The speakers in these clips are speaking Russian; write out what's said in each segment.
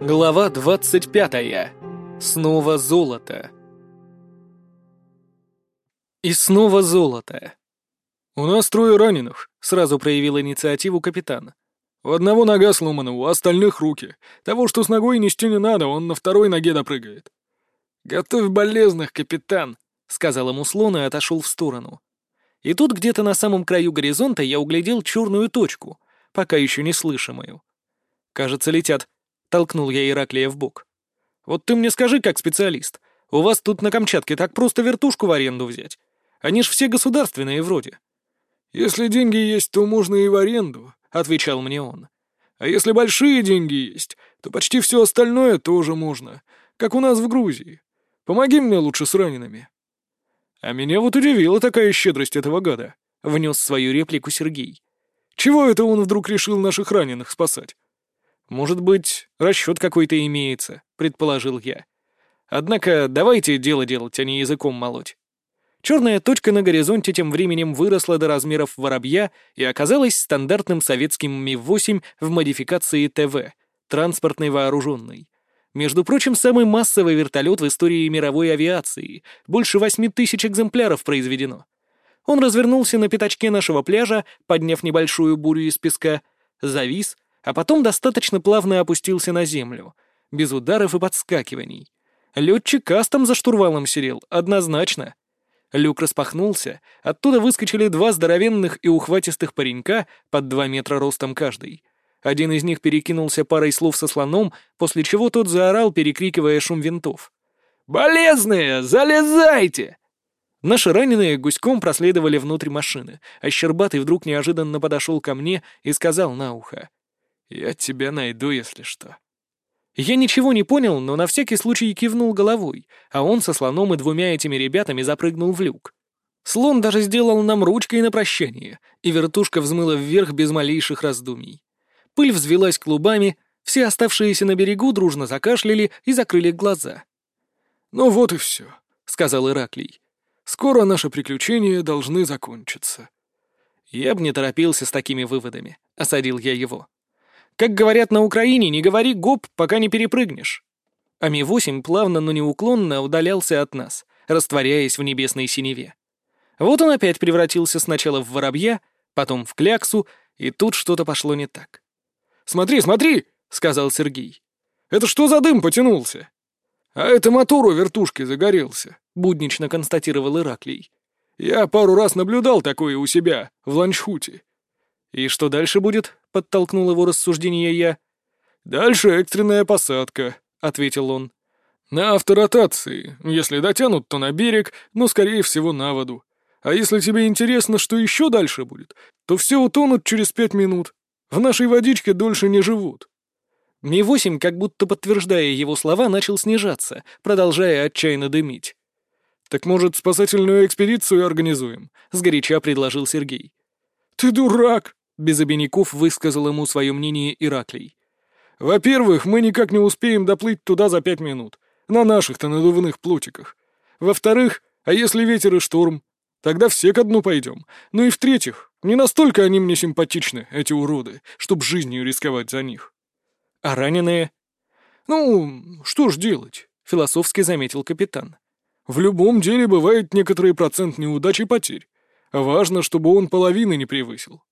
Глава двадцать пятая. Снова золото. И снова золото. «У нас трое раненых», — сразу проявил инициативу капитан. «У одного нога сломана, у остальных руки. Того, что с ногой нести не надо, он на второй ноге допрыгает». «Готовь болезных, капитан», — сказал ему слон и отошел в сторону. И тут где-то на самом краю горизонта я углядел черную точку, пока еще не слышимую. «Кажется, летят», — толкнул я Ираклия в бок. «Вот ты мне скажи, как специалист, у вас тут на Камчатке так просто вертушку в аренду взять? Они ж все государственные вроде». «Если деньги есть, то можно и в аренду», — отвечал мне он. «А если большие деньги есть, то почти все остальное тоже можно, как у нас в Грузии. Помоги мне лучше с ранеными». «А меня вот удивила такая щедрость этого гада», — внес свою реплику Сергей. «Чего это он вдруг решил наших раненых спасать?» «Может быть, расчет какой-то имеется», — предположил я. «Однако давайте дело делать, а не языком молоть». Черная точка на горизонте тем временем выросла до размеров воробья и оказалась стандартным советским Ми-8 в модификации ТВ, транспортный вооруженный. Между прочим, самый массовый вертолет в истории мировой авиации. Больше восьми тысяч экземпляров произведено. Он развернулся на пятачке нашего пляжа, подняв небольшую бурю из песка, завис, а потом достаточно плавно опустился на землю, без ударов и подскакиваний. Летчик кастом за штурвалом сидел, однозначно. Люк распахнулся, оттуда выскочили два здоровенных и ухватистых паренька под два метра ростом каждый — один из них перекинулся парой слов со слоном, после чего тот заорал, перекрикивая шум винтов. «Болезные, залезайте!» Наши раненые гуськом проследовали внутрь машины, а Щербатый вдруг неожиданно подошел ко мне и сказал на ухо. «Я тебя найду, если что». Я ничего не понял, но на всякий случай кивнул головой, а он со слоном и двумя этими ребятами запрыгнул в люк. Слон даже сделал нам ручкой на прощание, и вертушка взмыла вверх без малейших раздумий. Пыль взвелась клубами, все оставшиеся на берегу дружно закашляли и закрыли глаза. «Ну вот и все», — сказал Ираклий. «Скоро наши приключения должны закончиться». Я б не торопился с такими выводами, — осадил я его. Как говорят на Украине, не говори гоп, пока не перепрыгнешь. А Ми-8 плавно, но неуклонно удалялся от нас, растворяясь в небесной синеве. Вот он опять превратился сначала в воробья, потом в кляксу, и тут что-то пошло не так. Смотри, смотри!» — сказал Сергей. «Это что за дым потянулся?» «А это мотор у вертушки загорелся», — буднично констатировал Ираклий. «Я пару раз наблюдал такое у себя, в ланчхуте». «И что дальше будет?» — подтолкнул его рассуждение я. «Дальше экстренная посадка», — ответил он. «На авторотации. Если дотянут, то на берег, но, скорее всего, на воду. А если тебе интересно, что еще дальше будет, то все утонут через пять минут. В нашей водичке дольше не живут». Ми-8, как будто подтверждая его слова, начал снижаться, продолжая отчаянно дымить. «Так, может, спасательную экспедицию организуем?» — сгоряча предложил Сергей. «Ты дурак!» — без обиняков высказал ему свое мнение Ираклий. «Во-первых, мы никак не успеем доплыть туда за пять минут, на наших-то надувных плотиках. Во-вторых, а если ветер и шторм? Тогда все ко дну пойдем. Ну и в-третьих, не настолько они мне симпатичны, эти уроды, чтоб жизнью рисковать за них. А раненые? Ну, что ж делать, философски заметил капитан. В любом деле бывает некоторый процент неудач и потерь. Важно, чтобы он половины не превысил.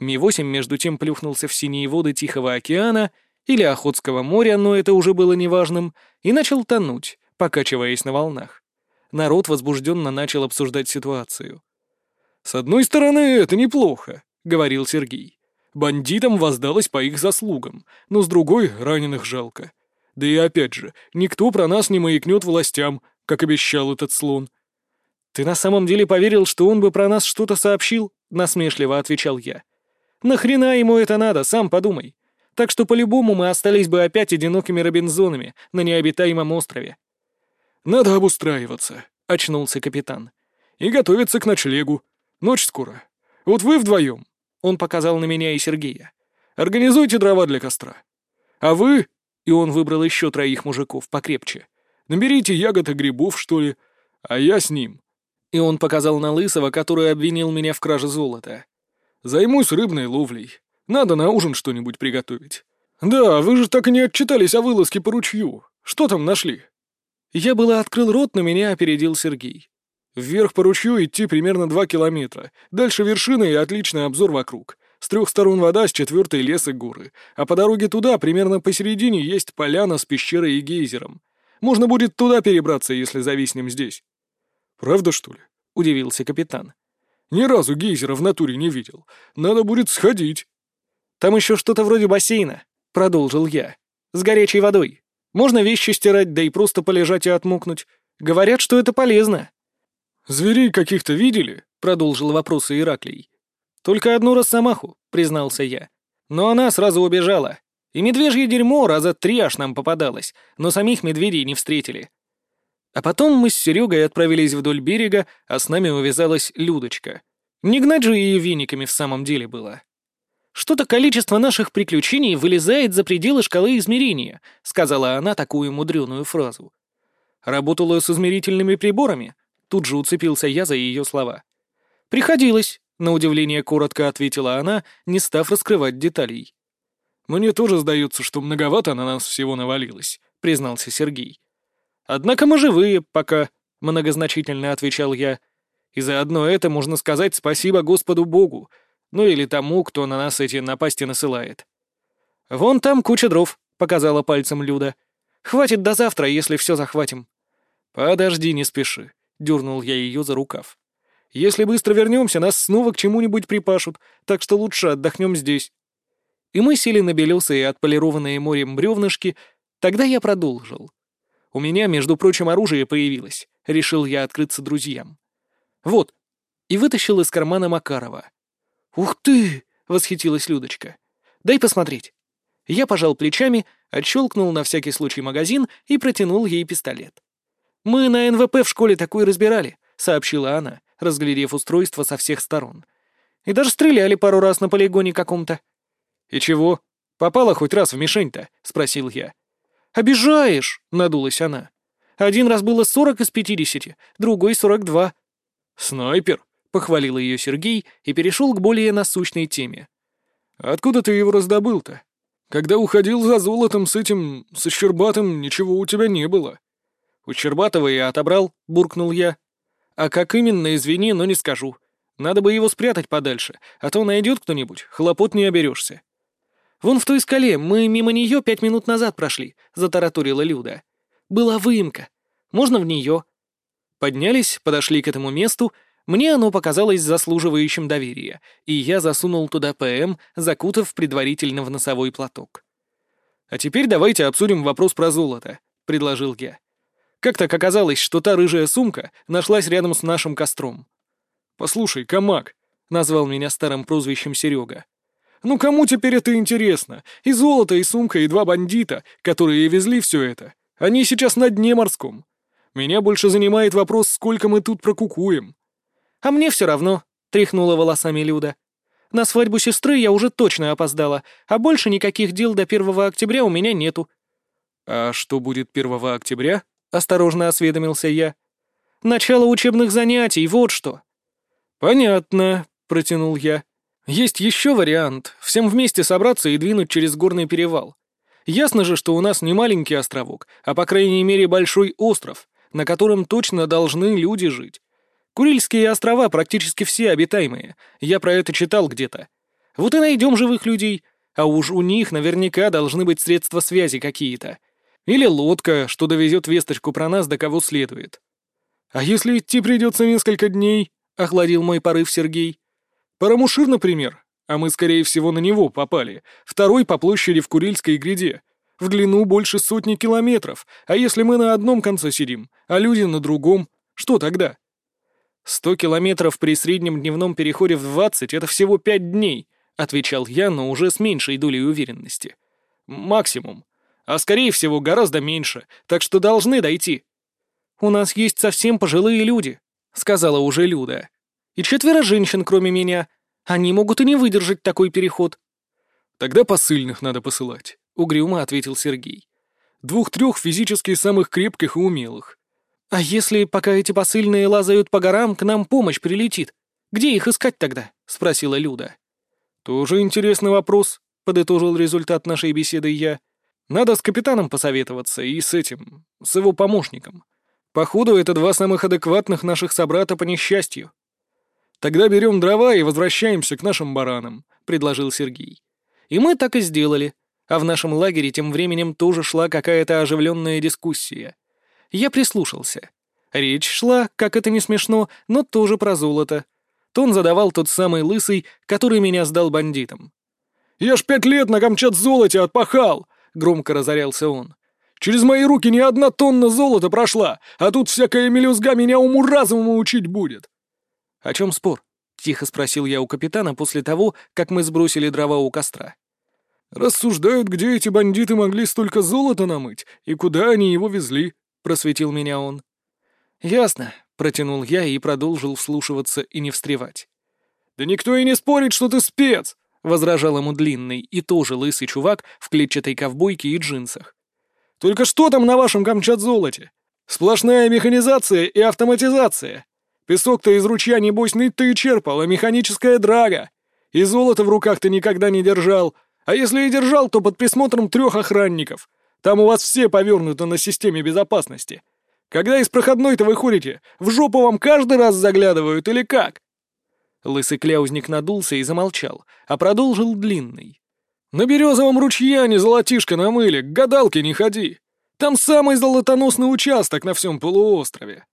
Ми-8 между тем плюхнулся в синие воды Тихого океана или Охотского моря, но это уже было неважным, и начал тонуть, покачиваясь на волнах. Народ возбужденно начал обсуждать ситуацию. «С одной стороны, это неплохо», — говорил Сергей. «Бандитам воздалось по их заслугам, но с другой раненых жалко. Да и опять же, никто про нас не маякнет властям, как обещал этот слон». «Ты на самом деле поверил, что он бы про нас что-то сообщил?» — насмешливо отвечал я. «Нахрена ему это надо, сам подумай. Так что по-любому мы остались бы опять одинокими Робинзонами на необитаемом острове». «Надо обустраиваться», — очнулся капитан. «И готовиться к ночлегу. Ночь скоро. Вот вы вдвоем, он показал на меня и Сергея, организуйте дрова для костра. А вы, и он выбрал еще троих мужиков покрепче, наберите ягод и грибов, что ли, а я с ним. И он показал на Лысого, который обвинил меня в краже золота. Займусь рыбной ловлей. Надо на ужин что-нибудь приготовить. «Да, вы же так и не отчитались о вылазке по ручью. Что там нашли?» Я было открыл рот, но меня опередил Сергей. Вверх по ручью идти примерно два километра. Дальше вершина и отличный обзор вокруг. С трех сторон вода, с четвертой лес и горы. А по дороге туда, примерно посередине, есть поляна с пещерой и гейзером. Можно будет туда перебраться, если зависнем здесь. «Правда, что ли?» — удивился капитан. «Ни разу гейзера в натуре не видел. Надо будет сходить». «Там еще что-то вроде бассейна», — продолжил я. «С горячей водой. Можно вещи стирать, да и просто полежать и отмокнуть. Говорят, что это полезно». «Зверей каких-то видели?» — продолжил вопросы Ираклий. «Только одну росомаху», — признался я. «Но она сразу убежала. И медвежье дерьмо раза три аж нам попадалось, но самих медведей не встретили». А потом мы с Серегой отправились вдоль берега, а с нами увязалась Людочка. Не гнать же ее вениками в самом деле было. «Что-то количество наших приключений вылезает за пределы шкалы измерения», — сказала она такую мудреную фразу. «Работала с измерительными приборами?» Тут же уцепился я за ее слова. «Приходилось», на удивление коротко ответила она, не став раскрывать деталей. «Мне тоже сдается, что многовато на нас всего навалилось», — признался Сергей. «Однако мы живые пока», — многозначительно отвечал я. «И заодно это можно сказать спасибо Господу Богу, ну или тому, кто на нас эти напасти насылает». «Вон там куча дров», — показала пальцем Люда. «Хватит до завтра, если все захватим». «Подожди, не спеши», — дернул я ее за рукав. Если быстро вернемся, нас снова к чему-нибудь припашут, так что лучше отдохнем здесь». И мы сели на белесые отполированные морем бревнышки, тогда я продолжил. У меня, между прочим, оружие появилось, решил я открыться друзьям. Вот, и вытащил из кармана Макарова. «Ух ты!» — восхитилась Людочка. «Дай посмотреть». Я пожал плечами, отщелкнул на всякий случай магазин и протянул ей пистолет. «Мы на НВП в школе такой разбирали», — сообщила она разглядев устройство со всех сторон. «И даже стреляли пару раз на полигоне каком-то». «И чего? Попала хоть раз в мишень-то?» — спросил я. «Обижаешь!» — надулась она. «Один раз было сорок из пятидесяти, другой — сорок два». «Снайпер!» — похвалил ее Сергей и перешел к более насущной теме. «Откуда ты его раздобыл-то? Когда уходил за золотом с этим... со Щербатым, ничего у тебя не было». «У Щербатова я отобрал», — буркнул я. А как именно, извини, но не скажу. Надо бы его спрятать подальше, а то найдет кто-нибудь, хлопот не оберешься. Вон в той скале, мы мимо нее пять минут назад прошли, затараторила Люда. Была выемка. Можно в нее? Поднялись, подошли к этому месту, мне оно показалось заслуживающим доверия, и я засунул туда ПМ, закутав предварительно в носовой платок. «А теперь давайте обсудим вопрос про золото», — предложил я. Как так оказалось, что та рыжая сумка нашлась рядом с нашим костром? «Послушай, Камак», — назвал меня старым прозвищем Серега. «Ну кому теперь это интересно? И золото, и сумка, и два бандита, которые везли все это. Они сейчас на дне морском. Меня больше занимает вопрос, сколько мы тут прокукуем». «А мне все равно», — тряхнула волосами Люда. «На свадьбу сестры я уже точно опоздала, а больше никаких дел до 1 октября у меня нету». «А что будет 1 октября?» осторожно осведомился я. «Начало учебных занятий, вот что». «Понятно», — протянул я. «Есть еще вариант — всем вместе собраться и двинуть через горный перевал. Ясно же, что у нас не маленький островок, а по крайней мере большой остров, на котором точно должны люди жить. Курильские острова практически все обитаемые, я про это читал где-то. Вот и найдем живых людей, а уж у них наверняка должны быть средства связи какие-то. Или лодка, что довезет весточку про нас до кого следует. А если идти придется несколько дней, — охладил мой порыв Сергей. Парамушир, например, а мы, скорее всего, на него попали. Второй по площади в Курильской гряде. В длину больше сотни километров. А если мы на одном конце сидим, а люди на другом, что тогда? Сто километров при среднем дневном переходе в двадцать — это всего пять дней, — отвечал я, но уже с меньшей долей уверенности. Максимум а скорее всего гораздо меньше, так что должны дойти». «У нас есть совсем пожилые люди», — сказала уже Люда. «И четверо женщин, кроме меня. Они могут и не выдержать такой переход». «Тогда посыльных надо посылать», — угрюмо ответил Сергей. «Двух-трех физически самых крепких и умелых». «А если, пока эти посыльные лазают по горам, к нам помощь прилетит? Где их искать тогда?» — спросила Люда. «Тоже интересный вопрос», — подытожил результат нашей беседы я. «Надо с капитаном посоветоваться и с этим, с его помощником. Походу, это два самых адекватных наших собрата по несчастью». «Тогда берем дрова и возвращаемся к нашим баранам», — предложил Сергей. И мы так и сделали. А в нашем лагере тем временем тоже шла какая-то оживленная дискуссия. Я прислушался. Речь шла, как это не смешно, но тоже про золото. Тон задавал тот самый лысый, который меня сдал бандитам. «Я ж пять лет на Камчат золоте отпахал!» — громко разорялся он. «Через мои руки ни одна тонна золота прошла, а тут всякая мелюзга меня уму-разуму учить будет!» «О чем спор?» — тихо спросил я у капитана после того, как мы сбросили дрова у костра. «Рассуждают, где эти бандиты могли столько золота намыть и куда они его везли», — просветил меня он. «Ясно», — протянул я и продолжил вслушиваться и не встревать. «Да никто и не спорит, что ты спец!» — возражал ему длинный и тоже лысый чувак в клетчатой ковбойке и джинсах. «Только что там на вашем Камчат-золоте? Сплошная механизация и автоматизация. Песок-то из ручья, небось, ныть ты и черпал, а механическая драга. И золото в руках ты никогда не держал, а если и держал, то под присмотром трех охранников. Там у вас все повернуты на системе безопасности. Когда из проходной-то выходите, в жопу вам каждый раз заглядывают или как?» Лысый кляузник надулся и замолчал, а продолжил длинный. «На березовом ручье, а не золотишко намыли, к гадалке не ходи. Там самый золотоносный участок на всем полуострове.